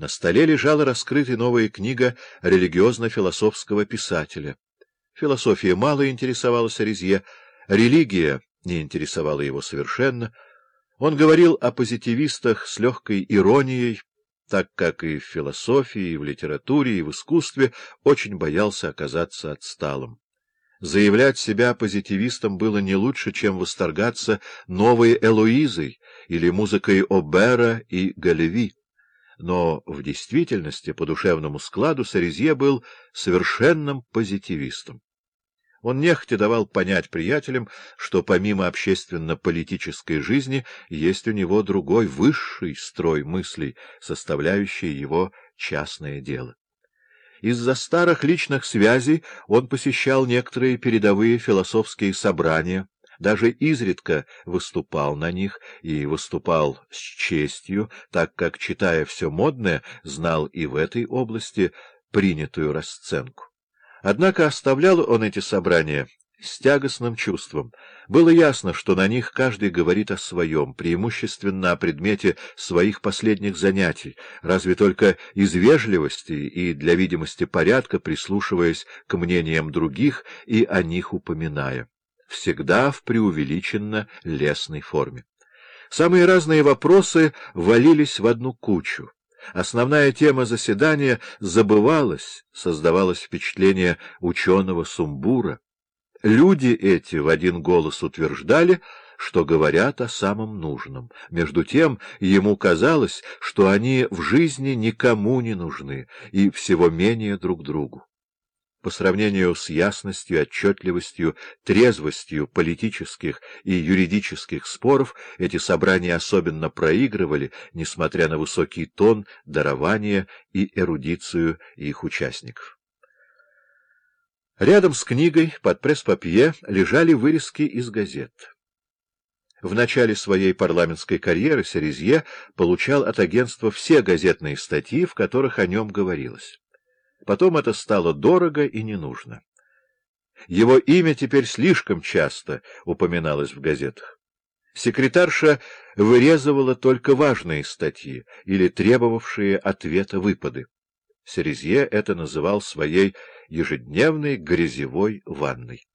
На столе лежала раскрытая новая книга религиозно-философского писателя. Философия мало интересовала Сарезье, религия не интересовала его совершенно. Он говорил о позитивистах с легкой иронией, так как и в философии, и в литературе, и в искусстве очень боялся оказаться отсталым. Заявлять себя позитивистом было не лучше, чем восторгаться новой Элоизой или музыкой Обера и Галеви но в действительности по душевному складу Сарезье был совершенным позитивистом. Он нехотя давал понять приятелям, что помимо общественно-политической жизни есть у него другой, высший строй мыслей, составляющий его частное дело. Из-за старых личных связей он посещал некоторые передовые философские собрания, даже изредка выступал на них и выступал с честью, так как, читая все модное, знал и в этой области принятую расценку. Однако оставлял он эти собрания с тягостным чувством. Было ясно, что на них каждый говорит о своем, преимущественно о предмете своих последних занятий, разве только из вежливости и для видимости порядка прислушиваясь к мнениям других и о них упоминая всегда в преувеличенно лесной форме. Самые разные вопросы валились в одну кучу. Основная тема заседания забывалась, создавалось впечатление ученого сумбура. Люди эти в один голос утверждали, что говорят о самом нужном. Между тем ему казалось, что они в жизни никому не нужны и всего менее друг другу. По сравнению с ясностью, отчетливостью, трезвостью политических и юридических споров эти собрания особенно проигрывали, несмотря на высокий тон, дарование и эрудицию их участников. Рядом с книгой под пресс-папье лежали вырезки из газет. В начале своей парламентской карьеры Серезье получал от агентства все газетные статьи, в которых о нем говорилось. Потом это стало дорого и не нужно. Его имя теперь слишком часто упоминалось в газетах. Секретарша вырезывала только важные статьи или требовавшие ответа выпады. Серезье это называл своей ежедневной грязевой ванной.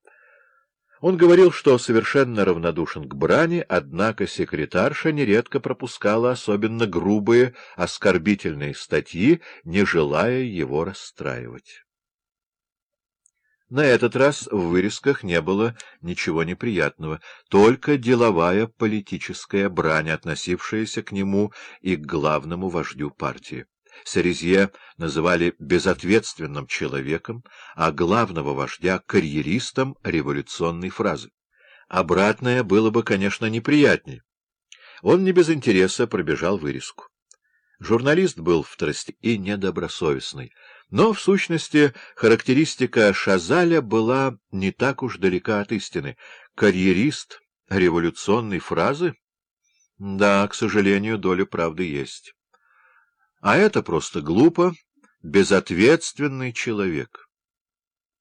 Он говорил, что совершенно равнодушен к брани, однако секретарша нередко пропускала особенно грубые, оскорбительные статьи, не желая его расстраивать. На этот раз в вырезках не было ничего неприятного, только деловая политическая брань, относившаяся к нему и к главному вождю партии. Сарезье называли безответственным человеком, а главного вождя — карьеристом революционной фразы. Обратное было бы, конечно, неприятней. Он не без интереса пробежал вырезку. Журналист был вторости и недобросовестный, но, в сущности, характеристика Шазаля была не так уж далека от истины. Карьерист революционной фразы? Да, к сожалению, доля правды есть. А это просто глупо, безответственный человек.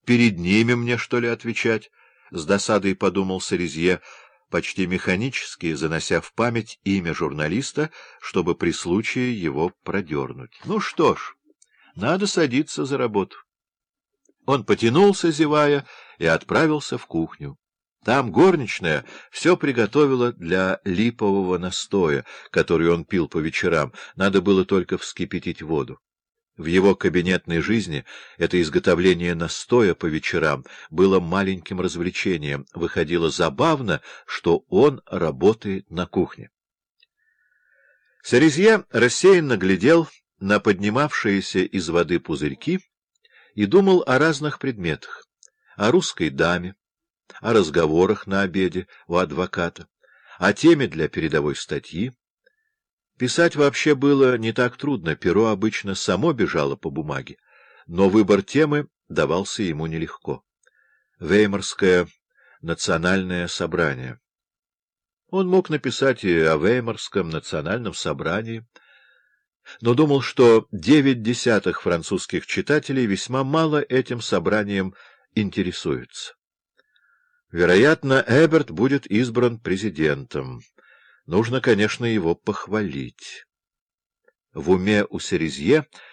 Перед ними мне, что ли, отвечать? С досадой подумал Сарезье, почти механически занося в память имя журналиста, чтобы при случае его продернуть. Ну что ж, надо садиться за работу. Он потянулся, зевая, и отправился в кухню. Там горничная все приготовила для липового настоя, который он пил по вечерам, надо было только вскипятить воду. В его кабинетной жизни это изготовление настоя по вечерам было маленьким развлечением, выходило забавно, что он работает на кухне. Сарезье рассеянно глядел на поднимавшиеся из воды пузырьки и думал о разных предметах, о русской даме, о разговорах на обеде у адвоката, о теме для передовой статьи. Писать вообще было не так трудно, перо обычно само бежало по бумаге, но выбор темы давался ему нелегко. Веймарское национальное собрание. Он мог написать и о Веймарском национальном собрании, но думал, что девять десятых французских читателей весьма мало этим собранием интересуются. Вероятно, Эберт будет избран президентом. Нужно, конечно, его похвалить. В уме у Серезье